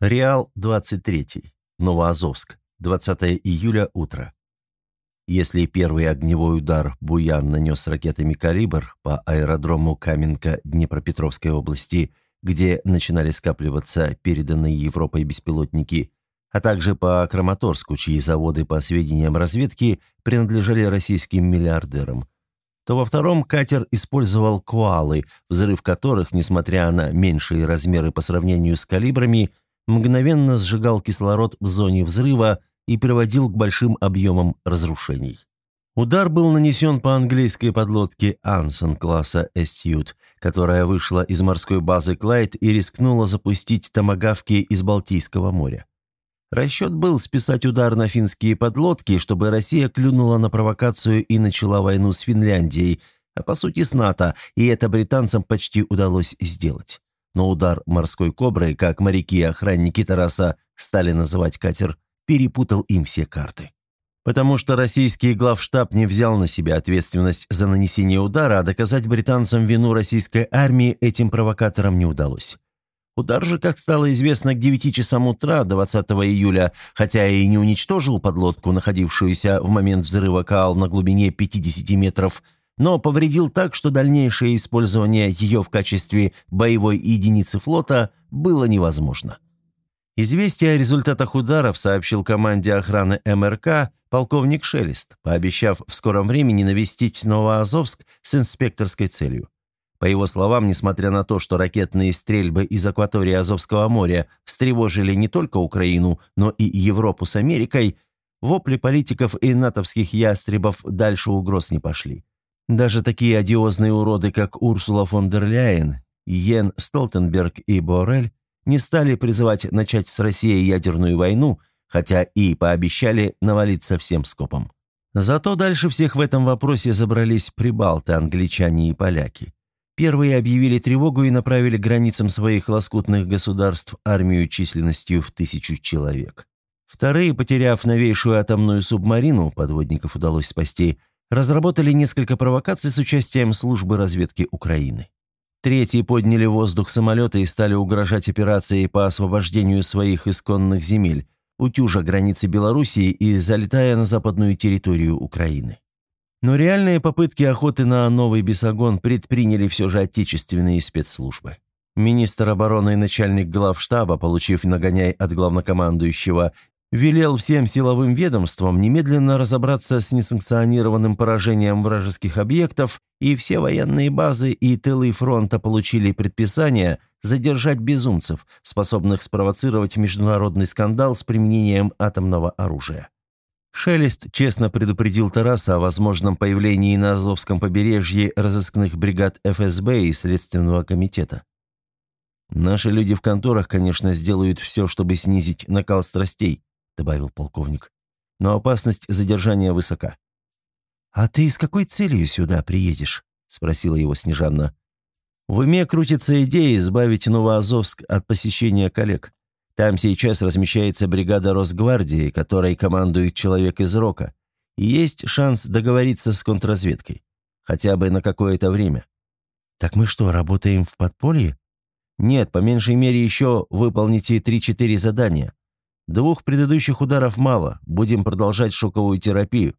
Реал, 23. Новоазовск. 20 июля, утро. Если первый огневой удар «Буян» нанес ракетами «Калибр» по аэродрому Каменка Днепропетровской области, где начинали скапливаться переданные Европой беспилотники, а также по Краматорску, чьи заводы, по сведениям разведки, принадлежали российским миллиардерам, то во втором катер использовал «Коалы», взрыв которых, несмотря на меньшие размеры по сравнению с «Калибрами», мгновенно сжигал кислород в зоне взрыва и приводил к большим объемам разрушений. Удар был нанесен по английской подлодке «Ансон» класса «Эстьют», которая вышла из морской базы «Клайд» и рискнула запустить томагавки из Балтийского моря. Расчет был списать удар на финские подлодки, чтобы Россия клюнула на провокацию и начала войну с Финляндией, а по сути с НАТО, и это британцам почти удалось сделать но удар морской кобры, как моряки и охранники Тараса стали называть катер, перепутал им все карты. Потому что российский главштаб не взял на себя ответственность за нанесение удара, а доказать британцам вину российской армии этим провокаторам не удалось. Удар же, как стало известно, к 9 часам утра 20 июля, хотя и не уничтожил подлодку, находившуюся в момент взрыва КАЛ на глубине 50 метров, но повредил так, что дальнейшее использование ее в качестве боевой единицы флота было невозможно. Известие о результатах ударов сообщил команде охраны МРК полковник Шелест, пообещав в скором времени навестить Новоазовск с инспекторской целью. По его словам, несмотря на то, что ракетные стрельбы из акватории Азовского моря встревожили не только Украину, но и Европу с Америкой, вопли политиков и натовских ястребов дальше угроз не пошли. Даже такие одиозные уроды, как Урсула фон дер Ляйен, Йен Столтенберг и Борель, не стали призывать начать с Россией ядерную войну, хотя и пообещали навалиться всем скопом. Зато дальше всех в этом вопросе забрались прибалты, англичане и поляки. Первые объявили тревогу и направили к границам своих лоскутных государств армию численностью в тысячу человек. Вторые, потеряв новейшую атомную субмарину, подводников удалось спасти, разработали несколько провокаций с участием службы разведки Украины. Третьи подняли воздух самолета и стали угрожать операцией по освобождению своих исконных земель, утюжа границы Белоруссии и залетая на западную территорию Украины. Но реальные попытки охоты на новый бесогон предприняли все же отечественные спецслужбы. Министр обороны и начальник главштаба, получив нагоняй от главнокомандующего велел всем силовым ведомствам немедленно разобраться с несанкционированным поражением вражеских объектов, и все военные базы и тылы фронта получили предписание задержать безумцев, способных спровоцировать международный скандал с применением атомного оружия. Шелест честно предупредил Тараса о возможном появлении на Азовском побережье разыскных бригад ФСБ и Следственного комитета. Наши люди в конторах, конечно, сделают все, чтобы снизить накал страстей, добавил полковник. «Но опасность задержания высока». «А ты с какой целью сюда приедешь?» – спросила его Снежанна. «В уме крутится идея избавить Новоазовск от посещения коллег. Там сейчас размещается бригада Росгвардии, которой командует человек из Рока, и есть шанс договориться с контрразведкой. Хотя бы на какое-то время». «Так мы что, работаем в подполье?» «Нет, по меньшей мере еще выполните 3-4 задания. Двух предыдущих ударов мало, будем продолжать шоковую терапию.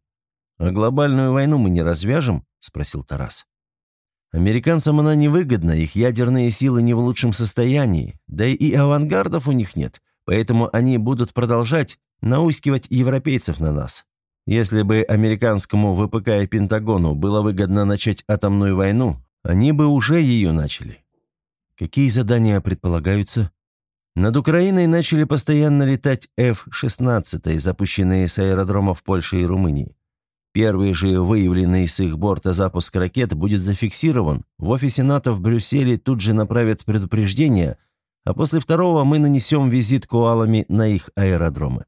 А глобальную войну мы не развяжем?» – спросил Тарас. «Американцам она невыгодна, их ядерные силы не в лучшем состоянии, да и авангардов у них нет, поэтому они будут продолжать наускивать европейцев на нас. Если бы американскому ВПК и Пентагону было выгодно начать атомную войну, они бы уже ее начали. Какие задания предполагаются?» Над Украиной начали постоянно летать F-16, запущенные с аэродромов Польши и Румынии. Первый же выявленный с их борта запуск ракет будет зафиксирован. В офисе НАТО в Брюсселе тут же направят предупреждение, а после второго мы нанесем визит коалами на их аэродромы.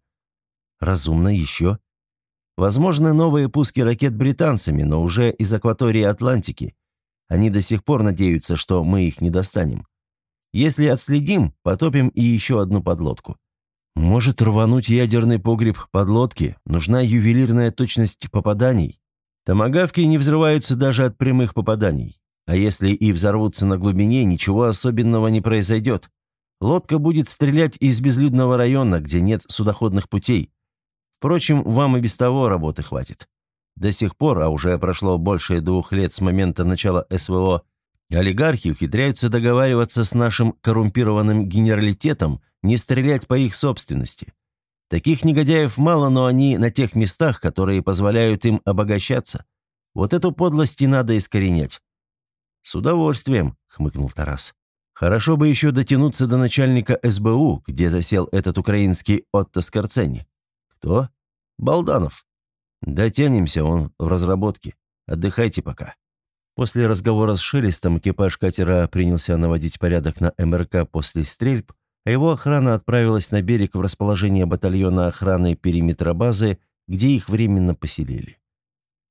Разумно еще. Возможно, новые пуски ракет британцами, но уже из акватории Атлантики. Они до сих пор надеются, что мы их не достанем. Если отследим, потопим и еще одну подлодку. Может рвануть ядерный погреб подлодки, нужна ювелирная точность попаданий. Томагавки не взрываются даже от прямых попаданий. А если и взорвутся на глубине, ничего особенного не произойдет. Лодка будет стрелять из безлюдного района, где нет судоходных путей. Впрочем, вам и без того работы хватит. До сих пор, а уже прошло больше двух лет с момента начала СВО, олигархи ухитряются договариваться с нашим коррумпированным генералитетом не стрелять по их собственности. Таких негодяев мало, но они на тех местах, которые позволяют им обогащаться. Вот эту подлость и надо искоренять». «С удовольствием», — хмыкнул Тарас. Хорошо бы еще дотянуться до начальника СБУ, где засел этот украинский Отто Скорцени. Кто? Балданов. Дотянемся, он в разработке. Отдыхайте пока. После разговора с Шелестом экипаж катера принялся наводить порядок на МРК после стрельб, а его охрана отправилась на берег в расположение батальона охраны периметра базы, где их временно поселили.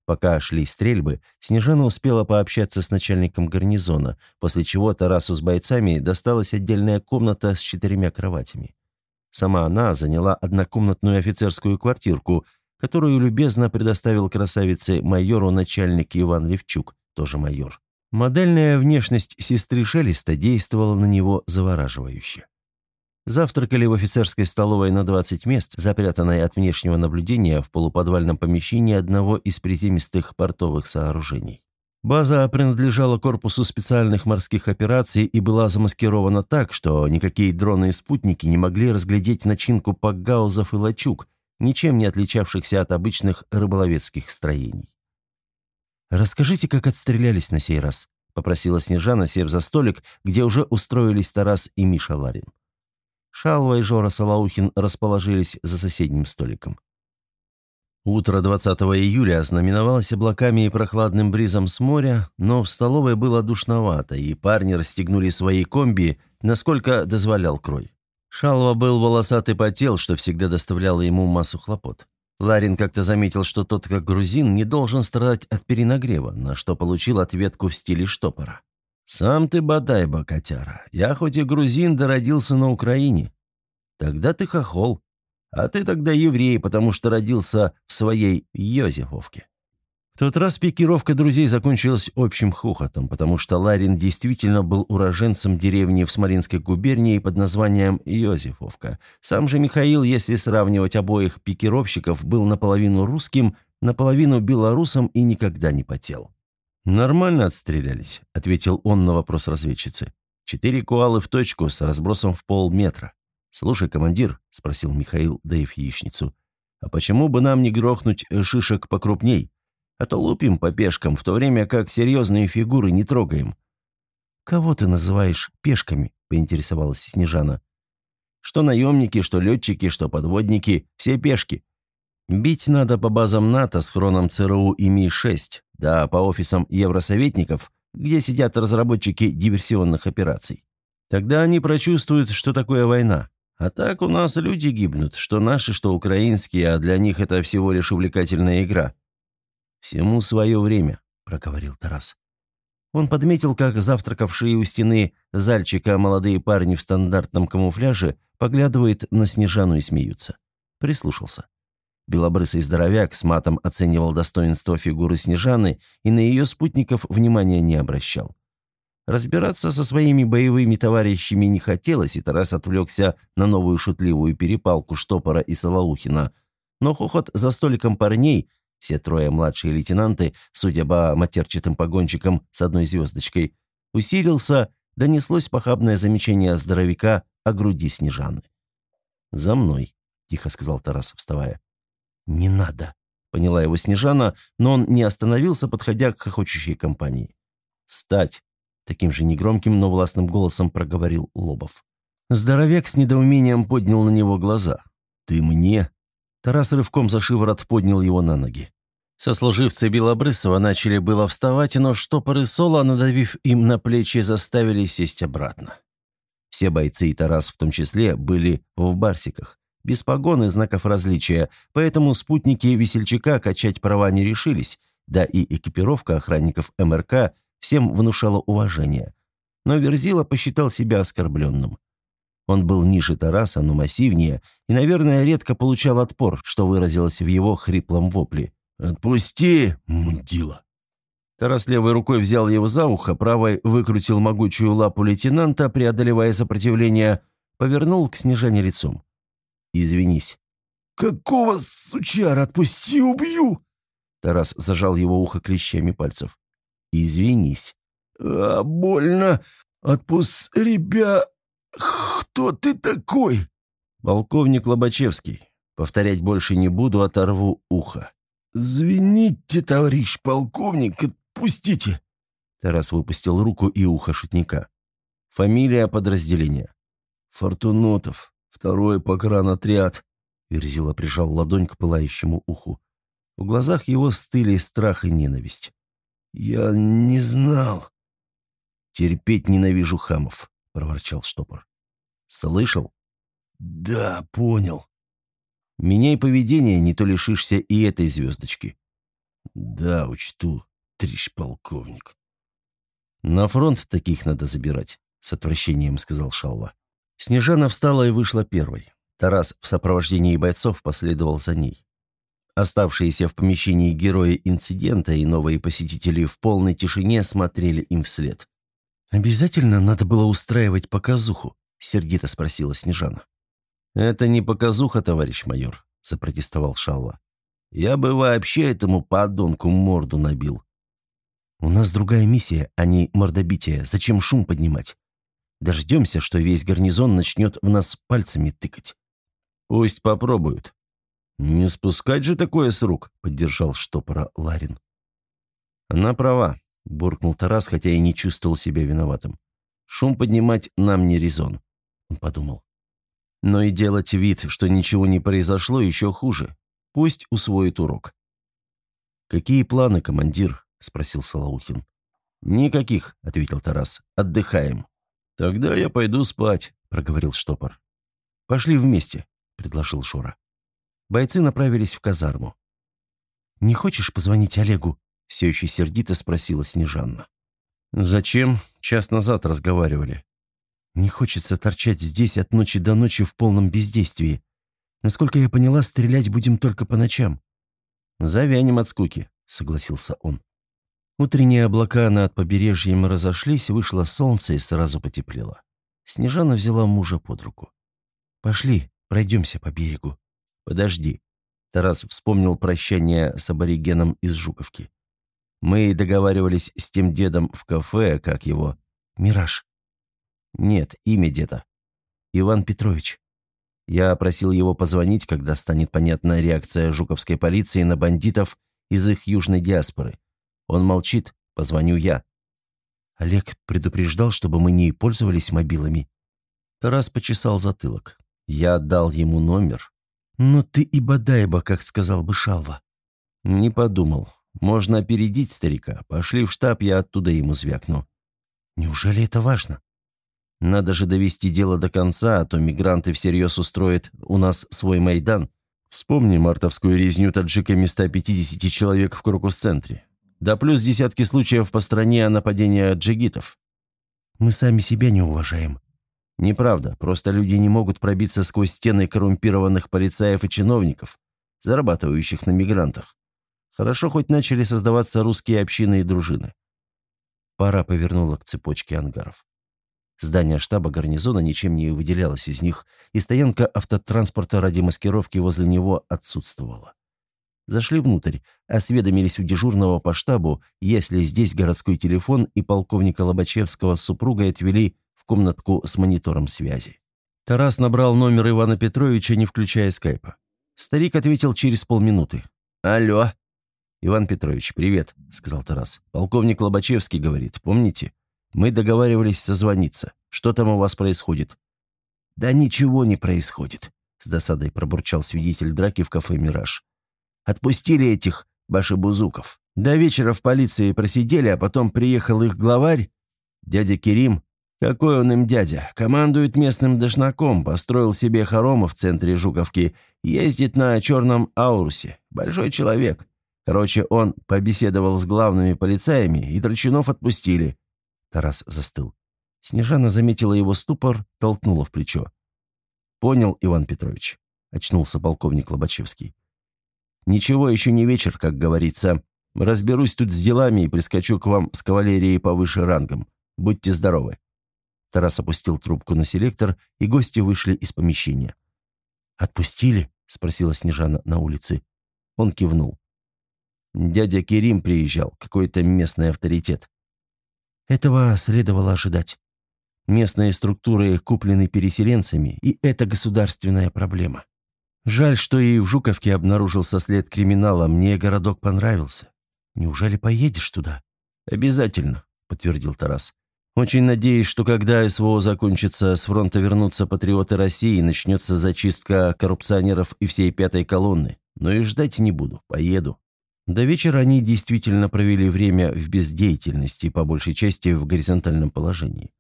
Пока шли стрельбы, Снежана успела пообщаться с начальником гарнизона, после чего Тарасу с бойцами досталась отдельная комната с четырьмя кроватями. Сама она заняла однокомнатную офицерскую квартирку, которую любезно предоставил красавице майору начальник Иван Левчук, тоже майор. Модельная внешность сестры Шелеста действовала на него завораживающе. Завтракали в офицерской столовой на 20 мест, запрятанной от внешнего наблюдения в полуподвальном помещении одного из приземистых портовых сооружений. База принадлежала корпусу специальных морских операций и была замаскирована так, что никакие дроны и спутники не могли разглядеть начинку пакгаузов и лачуг, ничем не отличавшихся от обычных рыболовецких строений. «Расскажите, как отстрелялись на сей раз», — попросила Снежана, сев за столик, где уже устроились Тарас и Миша Ларин. Шалва и Жора Салаухин расположились за соседним столиком. Утро 20 июля ознаменовалось облаками и прохладным бризом с моря, но в столовой было душновато, и парни расстегнули свои комби, насколько дозволял крой. Шалва был волосатый потел, что всегда доставляло ему массу хлопот. Ларин как-то заметил, что тот, как грузин, не должен страдать от перенагрева, на что получил ответку в стиле штопора. «Сам ты бодай, бокотяра. Я хоть и грузин, да родился на Украине. Тогда ты хохол. А ты тогда еврей, потому что родился в своей Йозефовке». В тот раз пикировка друзей закончилась общим хохотом, потому что Ларин действительно был уроженцем деревни в Смоленской губернии под названием Йозефовка. Сам же Михаил, если сравнивать обоих пикировщиков, был наполовину русским, наполовину белорусом и никогда не потел. «Нормально отстрелялись», — ответил он на вопрос разведчицы. «Четыре куалы в точку с разбросом в полметра». «Слушай, командир», — спросил Михаил, даив яичницу, «а почему бы нам не грохнуть шишек покрупней? А то лупим по пешкам, в то время как серьезные фигуры не трогаем». «Кого ты называешь пешками?» — поинтересовалась Снежана. «Что наемники, что летчики, что подводники, все пешки. Бить надо по базам НАТО с хроном ЦРУ и Ми-6, да по офисам евросоветников, где сидят разработчики диверсионных операций. Тогда они прочувствуют, что такое война. А так у нас люди гибнут, что наши, что украинские, а для них это всего лишь увлекательная игра. «Всему свое время», — проговорил Тарас. Он подметил, как завтракавшие у стены зальчика молодые парни в стандартном камуфляже поглядывают на Снежану и смеются. Прислушался. Белобрысый здоровяк с матом оценивал достоинство фигуры Снежаны и на ее спутников внимания не обращал. Разбираться со своими боевыми товарищами не хотелось, и Тарас отвлекся на новую шутливую перепалку Штопора и Солоухина. Но хохот за столиком парней, все трое младшие лейтенанты, судя по матерчатым погонщикам с одной звездочкой, усилился, донеслось похабное замечание здоровяка о груди Снежаны. «За мной», — тихо сказал Тарас, вставая. «Не надо», — поняла его Снежана, но он не остановился, подходя к хохочущей компании. «Стать!» — таким же негромким, но властным голосом проговорил Лобов. Здоровяк с недоумением поднял на него глаза. «Ты мне?» Тарас рывком за шиворот поднял его на ноги. Сослуживцы Белобрысова начали было вставать, но штопоры Соло, надавив им на плечи, заставили сесть обратно. Все бойцы и Тарас в том числе были в барсиках, без погон и знаков различия, поэтому спутники весельчака качать права не решились, да и экипировка охранников МРК всем внушала уважение. Но Верзила посчитал себя оскорбленным. Он был ниже Тараса, но массивнее, и, наверное, редко получал отпор, что выразилось в его хриплом вопле. «Отпусти, мудила!» Тарас левой рукой взял его за ухо, правой выкрутил могучую лапу лейтенанта, преодолевая сопротивление, Повернул к Снежане лицом. «Извинись». «Какого сучара? Отпусти, убью!» Тарас зажал его ухо клещами пальцев. «Извинись». «А, больно! Отпусти, ребя... Кто ты такой?» «Полковник Лобачевский. Повторять больше не буду, оторву ухо». «Звените, товарищ полковник, отпустите!» Тарас выпустил руку и ухо шутника. «Фамилия подразделения?» «Фортунотов. Второй погранотряд». Верзила прижал ладонь к пылающему уху. В глазах его стыли страх и ненависть. «Я не знал». «Терпеть ненавижу хамов», — проворчал штопор. «Слышал?» «Да, понял». «Меняй поведение, не то лишишься и этой звездочки». «Да, учту, трещ полковник». «На фронт таких надо забирать», — с отвращением сказал Шалва. Снежана встала и вышла первой. Тарас в сопровождении бойцов последовал за ней. Оставшиеся в помещении герои инцидента и новые посетители в полной тишине смотрели им вслед. «Обязательно надо было устраивать показуху?» — сердито спросила Снежана. «Это не показуха, товарищ майор», — запротестовал Шалва. «Я бы вообще этому подонку морду набил». «У нас другая миссия, а не мордобитие. Зачем шум поднимать? Дождемся, что весь гарнизон начнет в нас пальцами тыкать». «Пусть попробуют». «Не спускать же такое с рук», — поддержал штопора Ларин. «Она права», — буркнул Тарас, хотя и не чувствовал себя виноватым. «Шум поднимать нам не резон», — он подумал. «Но и делать вид, что ничего не произошло, еще хуже. Пусть усвоит урок». «Какие планы, командир?» — спросил Салаухин. «Никаких», — ответил Тарас. «Отдыхаем». «Тогда я пойду спать», — проговорил штопор. «Пошли вместе», — предложил Шура. Бойцы направились в казарму. «Не хочешь позвонить Олегу?» — все еще сердито спросила Снежанна. «Зачем? Час назад разговаривали». «Не хочется торчать здесь от ночи до ночи в полном бездействии. Насколько я поняла, стрелять будем только по ночам». «Завянем от скуки», — согласился он. Утренние облака над побережьем разошлись, вышло солнце и сразу потеплело. Снежана взяла мужа под руку. «Пошли, пройдемся по берегу». «Подожди». Тарас вспомнил прощание с аборигеном из Жуковки. «Мы договаривались с тем дедом в кафе, как его...» «Мираж». «Нет, имя деда. Иван Петрович. Я просил его позвонить, когда станет понятна реакция жуковской полиции на бандитов из их южной диаспоры. Он молчит, позвоню я. Олег предупреждал, чтобы мы не пользовались мобилами. Тарас почесал затылок. Я отдал ему номер. Но ты и бодайба, как сказал бы Шалва. Не подумал. Можно опередить старика. Пошли в штаб, я оттуда ему звякну. Неужели это важно? Надо же довести дело до конца, а то мигранты всерьез устроят у нас свой Майдан. Вспомни мартовскую резню таджиками 150 человек в Крокус-центре. Да плюс десятки случаев по стране о нападении джигитов. Мы сами себя не уважаем. Неправда, просто люди не могут пробиться сквозь стены коррумпированных полицаев и чиновников, зарабатывающих на мигрантах. Хорошо хоть начали создаваться русские общины и дружины. Пара повернула к цепочке ангаров. Здание штаба гарнизона ничем не выделялось из них, и стоянка автотранспорта ради маскировки возле него отсутствовала. Зашли внутрь, осведомились у дежурного по штабу, если здесь городской телефон, и полковника Лобачевского с супругой отвели в комнатку с монитором связи. Тарас набрал номер Ивана Петровича, не включая скайпа. Старик ответил через полминуты. «Алло». «Иван Петрович, привет», — сказал Тарас. «Полковник Лобачевский говорит, помните? Мы договаривались созвониться. Что там у вас происходит?» «Да ничего не происходит», — с досадой пробурчал свидетель драки в кафе «Мираж». Отпустили этих башебузуков. До вечера в полиции просидели, а потом приехал их главарь, дядя Керим. Какой он им дядя? Командует местным дошнаком, построил себе хорома в центре Жуковки, ездит на черном Аурусе. Большой человек. Короче, он побеседовал с главными полицаями, и Драчунов отпустили. Тарас застыл. Снежана заметила его ступор, толкнула в плечо. «Понял, Иван Петрович», — очнулся полковник Лобачевский. Ничего, еще не вечер, как говорится. Разберусь тут с делами и прискочу к вам с кавалерией повыше рангом. Будьте здоровы». Тарас опустил трубку на селектор, и гости вышли из помещения. «Отпустили?» — спросила Снежана на улице. Он кивнул. Дядя Керим приезжал, какой-то местный авторитет. Этого следовало ожидать. Местные структуры куплены переселенцами, и это государственная проблема. Жаль, что и в Жуковке обнаружился след криминала, мне городок понравился. Неужели поедешь туда? Обязательно, подтвердил Тарас. Очень надеюсь, что когда СВО закончится, с фронта вернутся патриоты России и начнется зачистка коррупционеров и всей пятой колонны. Но и ждать не буду, поеду. До вечера они действительно провели время в бездеятельности, по большей части в горизонтальном положении.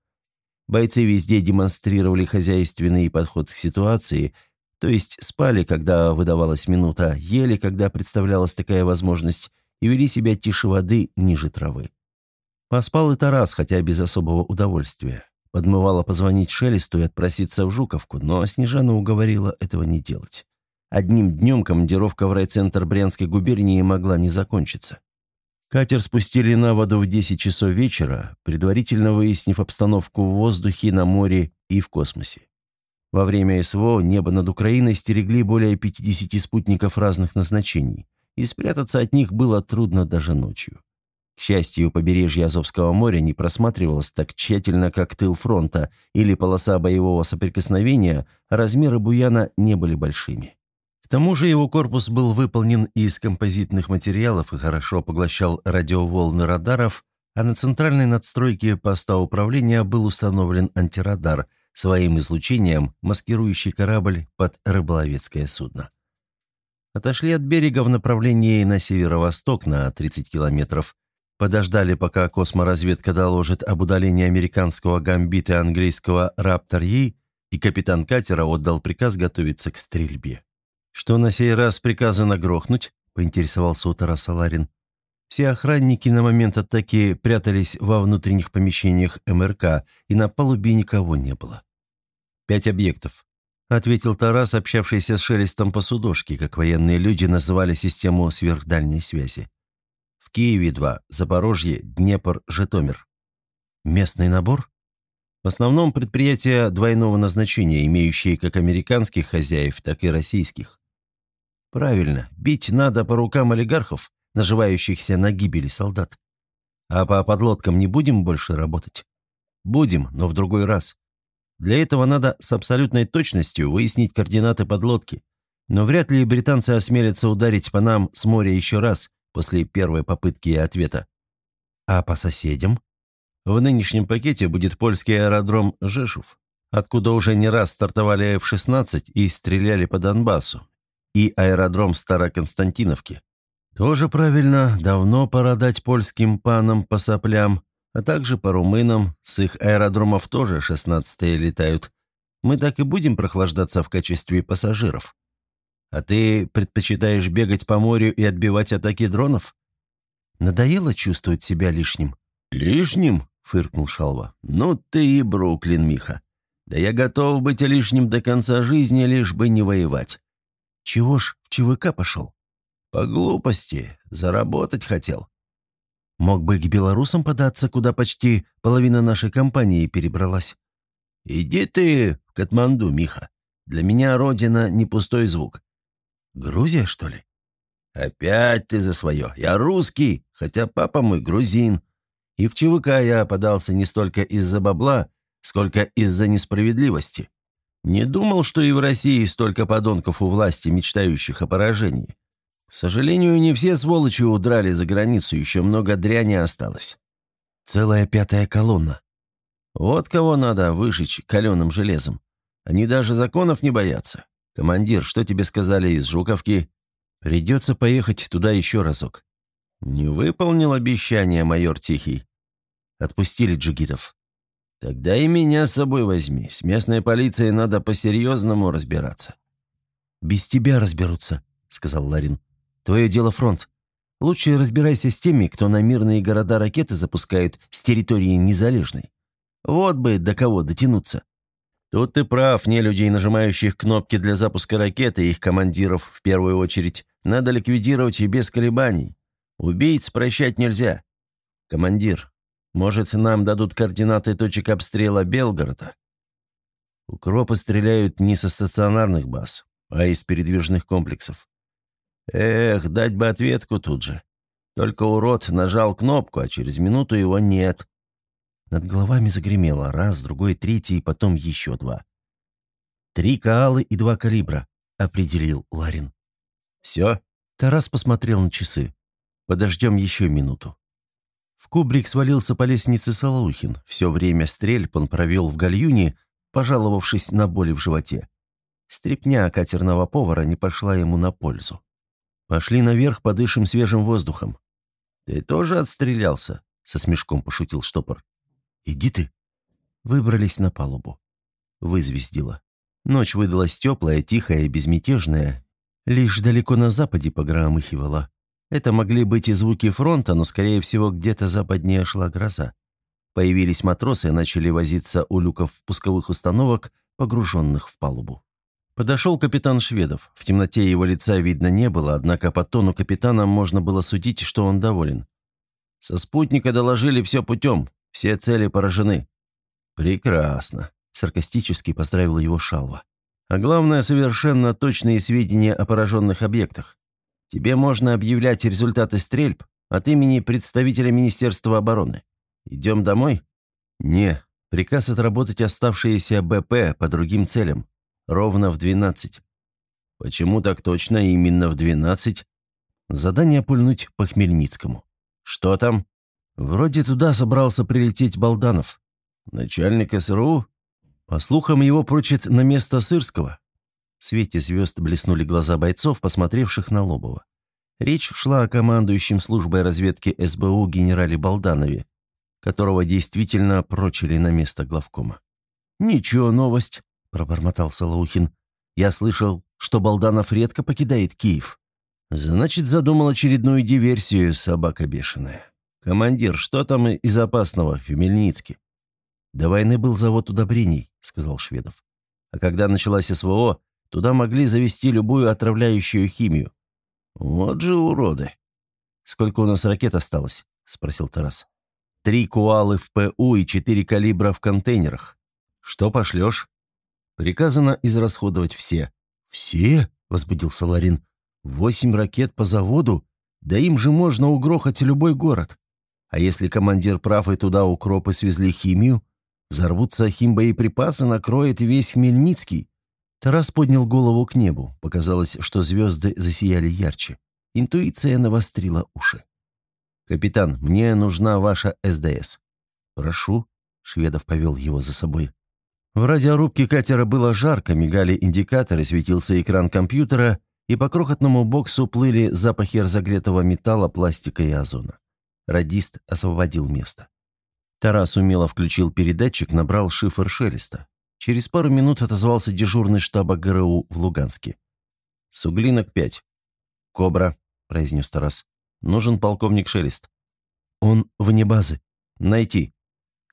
Бойцы везде демонстрировали хозяйственный подход к ситуации, то есть спали, когда выдавалась минута, ели, когда представлялась такая возможность, и вели себя тише воды, ниже травы. Поспал и Тарас, хотя без особого удовольствия. Подмывало позвонить Шелесту и отпроситься в Жуковку, но Снежана уговорила этого не делать. Одним днем командировка в райцентр Брянской губернии могла не закончиться. Катер спустили на воду в 10 часов вечера, предварительно выяснив обстановку в воздухе, на море и в космосе. Во время СВО небо над Украиной стерегли более 50 спутников разных назначений, и спрятаться от них было трудно даже ночью. К счастью, побережье Азовского моря не просматривалось так тщательно, как тыл фронта или полоса боевого соприкосновения, размеры буяна не были большими тому же его корпус был выполнен из композитных материалов и хорошо поглощал радиоволны радаров, а на центральной надстройке поста управления был установлен антирадар, своим излучением маскирующий корабль под рыболовецкое судно. Отошли от берега в направлении на северо-восток на 30 километров, подождали, пока косморазведка доложит об удалении американского гамбита английского «Раптор-Е», и капитан катера отдал приказ готовиться к стрельбе. «Что на сей раз приказано грохнуть?» – поинтересовался у Тараса Ларин. Все охранники на момент атаки прятались во внутренних помещениях МРК, и на палубе никого не было. «Пять объектов», — ответил Тарас, общавшийся с Шелестом по судошке, как военные люди называли систему сверхдальней связи. «В Киеве два, Запорожье, Днепр, Житомир». «Местный набор?» В основном предприятия двойного назначения, имеющие как американских хозяев, так и российских. Правильно, бить надо по рукам олигархов, наживающихся на гибели солдат. А по подлодкам не будем больше работать? Будем, но в другой раз. Для этого надо с абсолютной точностью выяснить координаты подлодки. Но вряд ли британцы осмелятся ударить по нам с моря еще раз после первой попытки и ответа. А по соседям? В нынешнем пакете будет польский аэродром Жешув, откуда уже не раз стартовали F-16 и стреляли по Донбассу, и аэродром Староконстантиновки. Тоже правильно, давно пора дать польским панам по соплям, а также по румынам, с их аэродромов тоже шестнадцатые летают. Мы так и будем прохлаждаться в качестве пассажиров. А ты предпочитаешь бегать по морю и отбивать атаки дронов? Надоело чувствовать себя лишним? Лишним? фыркнул Шалва. Ну ты и Бруклин, Миха. Да я готов быть лишним до конца жизни, лишь бы не воевать. Чего ж в ЧВК пошел? По глупости. Заработать хотел. Мог бы к белорусам податься, куда почти половина нашей компании перебралась. Иди ты в Катманду, Миха. Для меня родина не пустой звук. Грузия, что ли? Опять ты за свое. Я русский, хотя папа мой грузин. И в ЧВК я подался не столько из-за бабла, сколько из-за несправедливости. Не думал, что и в России столько подонков у власти, мечтающих о поражении. К сожалению, не все сволочи удрали за границу, еще много дряни осталось. Целая пятая колонна. Вот кого надо выжечь каленым железом. Они даже законов не боятся. Командир, что тебе сказали из Жуковки? Придется поехать туда еще разок. Не выполнил обещание майор Тихий. Отпустили джигитов. «Тогда и меня с собой возьми. С местной полицией надо по-серьезному разбираться». «Без тебя разберутся», — сказал Ларин. «Твое дело фронт. Лучше разбирайся с теми, кто на мирные города ракеты запускают с территории незалежной. Вот бы до кого дотянуться». «Тут ты прав, не людей, нажимающих кнопки для запуска ракеты, их командиров в первую очередь, надо ликвидировать и без колебаний. Убийц прощать нельзя. Командир, Может, нам дадут координаты точек обстрела Белгорода? Укропы стреляют не со стационарных баз, а из передвижных комплексов. Эх, дать бы ответку тут же. Только урод нажал кнопку, а через минуту его нет. Над головами загремело раз, другой, третий, и потом еще два. «Три каалы и два калибра», — определил Ларин. «Все?» Тарас посмотрел на часы. «Подождем еще минуту». В кубрик свалился по лестнице Солоухин. Все время стрельб он провел в гальюне, пожаловавшись на боли в животе. Стрепня катерного повара не пошла ему на пользу. «Пошли наверх, подышим свежим воздухом». «Ты тоже отстрелялся?» — со смешком пошутил штопор. «Иди ты!» Выбрались на палубу. Вызвездило. Ночь выдалась теплая, тихая и безмятежная. Лишь далеко на западе погромыхивала. Это могли быть и звуки фронта, но, скорее всего, где-то западнее шла гроза. Появились матросы и начали возиться у люков пусковых установок, погруженных в палубу. Подошел капитан Шведов. В темноте его лица видно не было, однако по тону капитана можно было судить, что он доволен. «Со спутника доложили все путем. Все цели поражены». «Прекрасно», — саркастически поздравил его Шалва. «А главное, совершенно точные сведения о пораженных объектах. Тебе можно объявлять результаты стрельб от имени представителя Министерства обороны. Идем домой?» «Не. Приказ отработать оставшиеся БП по другим целям. Ровно в 12. Почему так точно именно в 12? Задание пульнуть по Хмельницкому. Что там? Вроде туда собрался прилететь Балданов. Начальник СРУ? По слухам, его прочит на место Сырского. В свете звезд блеснули глаза бойцов, посмотревших на Лобова. Речь шла о командующем службой разведки СБУ генерале Балданове, которого действительно прочили на место главкома. «Ничего, новость пробормотал Солоухин. «Я слышал, что Балданов редко покидает Киев. Значит, задумал очередную диверсию, собака бешеная. Командир, что там из опасного в Хмельницке?» «До войны был завод удобрений», — сказал Шведов. «А когда началась СВО, туда могли завести любую отравляющую химию. Вот же уроды!» «Сколько у нас ракет осталось?» — спросил Тарас. «Три куалы в ПУ и четыре калибра в контейнерах. Что пошлешь?» Приказано израсходовать все». «Все?» — возбудился Ларин. «Восемь ракет по заводу? Да им же можно угрохать любой город. А если командир прав и туда укропы свезли химию? Взорвутся химбоеприпасы, накроет весь Хмельницкий». Тарас поднял голову к небу. Показалось, что звезды засияли ярче. Интуиция навострила уши. «Капитан, мне нужна ваша СДС». «Прошу», — Шведов повел его за собой. В радиорубке катера было жарко, мигали индикаторы, светился экран компьютера, и по крохотному боксу плыли запахи разогретого металла, пластика и озона. Радист освободил место. Тарас умело включил передатчик, набрал шифр шелеста. Через пару минут отозвался дежурный штаба ГРУ в Луганске. «Суглинок 5». «Кобра», — произнес Тарас. «Нужен полковник Шелест». «Он вне базы. Найти».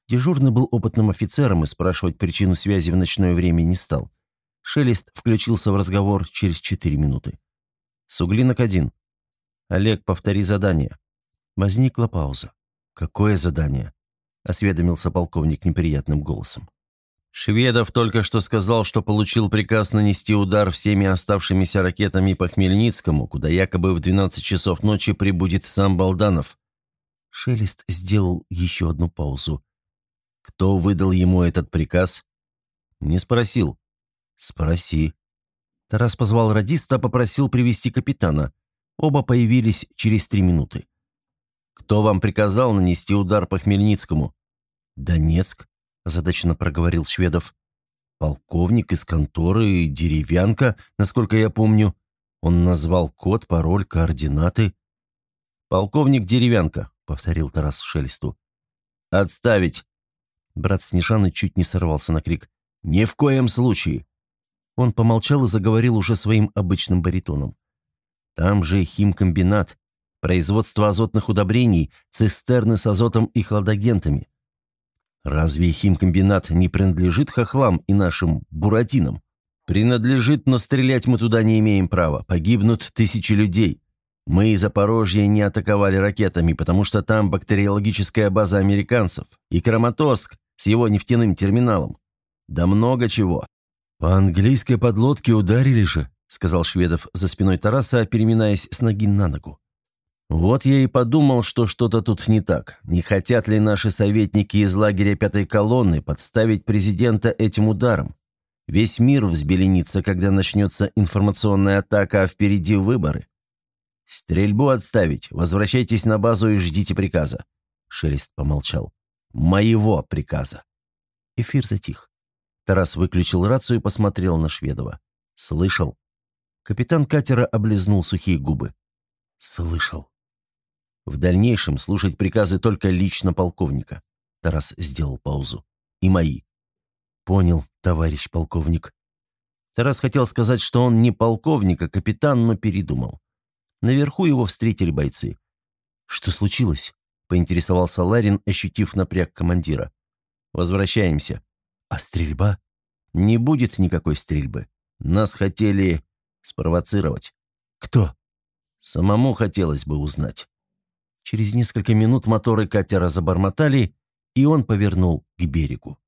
Дежурный был опытным офицером и спрашивать причину связи в ночное время не стал. Шелест включился в разговор через четыре минуты. «Суглинок один». «Олег, повтори задание». Возникла пауза. «Какое задание?» — осведомился полковник неприятным голосом. «Шведов только что сказал, что получил приказ нанести удар всеми оставшимися ракетами по Хмельницкому, куда якобы в 12 часов ночи прибудет сам Балданов». Шелест сделал еще одну паузу. Кто выдал ему этот приказ? Не спросил. Спроси. Тарас позвал радиста, попросил привести капитана. Оба появились через три минуты. «Кто вам приказал нанести удар по Хмельницкому?» «Донецк», – озадаченно проговорил Шведов. «Полковник из конторы, деревянка, насколько я помню. Он назвал код, пароль, координаты». «Полковник Деревянка», — повторил Тарас Шелесту. «Отставить!» Брат Снежаны чуть не сорвался на крик. «Ни в коем случае!» Он помолчал и заговорил уже своим обычным баритоном. «Там же химкомбинат, производство азотных удобрений, цистерны с азотом и хладагентами. Разве химкомбинат не принадлежит хохлам и нашим буратинам? Принадлежит, но стрелять мы туда не имеем права. Погибнут тысячи людей. Мы и Запорожье не атаковали ракетами, потому что там бактериологическая база американцев, и Краматорск с его нефтяным терминалом. Да много чего. По английской подлодке ударили же, сказал Шведов за спиной Тараса, переминаясь с ноги на ногу. Вот я и подумал, что что-то тут не так. Не хотят ли наши советники из лагеря пятой колонны подставить президента этим ударом? Весь мир взбеленится, когда начнется информационная атака, а впереди выборы. «Стрельбу отставить. Возвращайтесь на базу и ждите приказа». Шелест помолчал. «Моего приказа». Эфир затих. Тарас выключил рацию и посмотрел на Шведова. «Слышал?» Капитан катера облизнул сухие губы. «Слышал». В дальнейшем слушать приказы только лично полковника. Тарас сделал паузу. И мои. Понял, товарищ полковник. Тарас хотел сказать, что он не полковник, а капитан, но передумал. Наверху его встретили бойцы. «Что случилось?» — поинтересовался Ларин, ощутив напряг командира. «Возвращаемся». «А стрельба?» «Не будет никакой стрельбы. Нас хотели спровоцировать». «Кто?» «Самому хотелось бы узнать». Через несколько минут моторы катера забормотали, и он повернул к берегу.